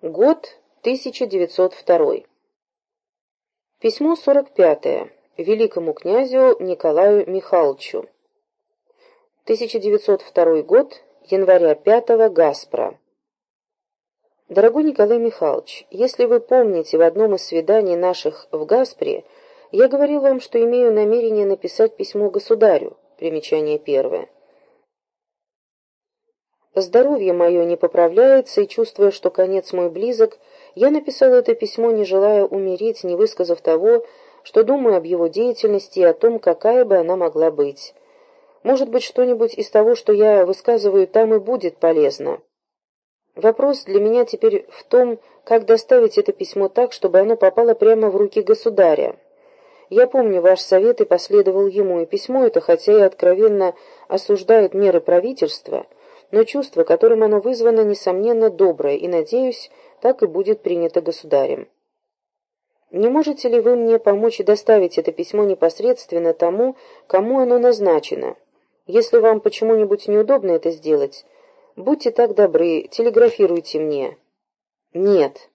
Год 1902. Письмо 45. Великому князю Николаю Михайловичу. 1902 год, января 5 Гаспра. Дорогой Николай Михайлович, если вы помните, в одном из свиданий наших в Гаспре я говорил вам, что имею намерение написать письмо государю. Примечание первое. Здоровье мое не поправляется, и, чувствуя, что конец мой близок, я написал это письмо, не желая умереть, не высказав того, что думаю об его деятельности и о том, какая бы она могла быть. Может быть, что-нибудь из того, что я высказываю там, и будет полезно. Вопрос для меня теперь в том, как доставить это письмо так, чтобы оно попало прямо в руки государя. Я помню ваш совет и последовал ему, и письмо это, хотя и откровенно осуждает меры правительства, — но чувство, которым оно вызвано, несомненно, доброе, и, надеюсь, так и будет принято государем. Не можете ли вы мне помочь доставить это письмо непосредственно тому, кому оно назначено? Если вам почему-нибудь неудобно это сделать, будьте так добры, телеграфируйте мне. Нет.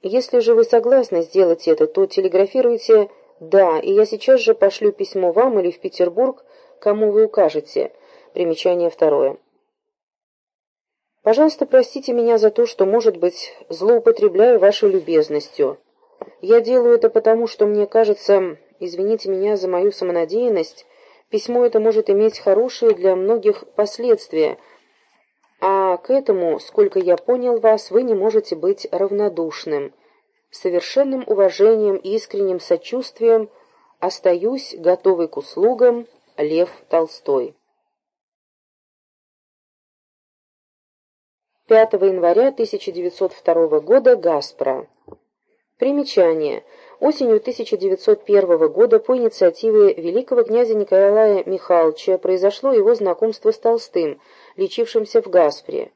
Если же вы согласны сделать это, то телеграфируйте «да», и я сейчас же пошлю письмо вам или в Петербург, кому вы укажете. Примечание второе. Пожалуйста, простите меня за то, что, может быть, злоупотребляю вашей любезностью. Я делаю это потому, что мне кажется, извините меня за мою самонадеянность, письмо это может иметь хорошие для многих последствия, а к этому, сколько я понял вас, вы не можете быть равнодушным. С совершенным уважением и искренним сочувствием остаюсь готовый к услугам Лев Толстой. 5 января 1902 года Гаспро. Примечание. Осенью 1901 года по инициативе великого князя Николая Михайловича произошло его знакомство с Толстым, лечившимся в Гаспре.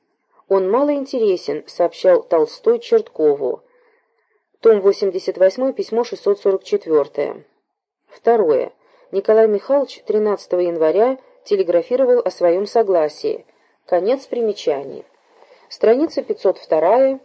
«Он мало интересен», — сообщал Толстой Черткову. Том 88, письмо 644. Второе. Николай Михайлович 13 января телеграфировал о своем согласии. Конец примечаний. Страница 502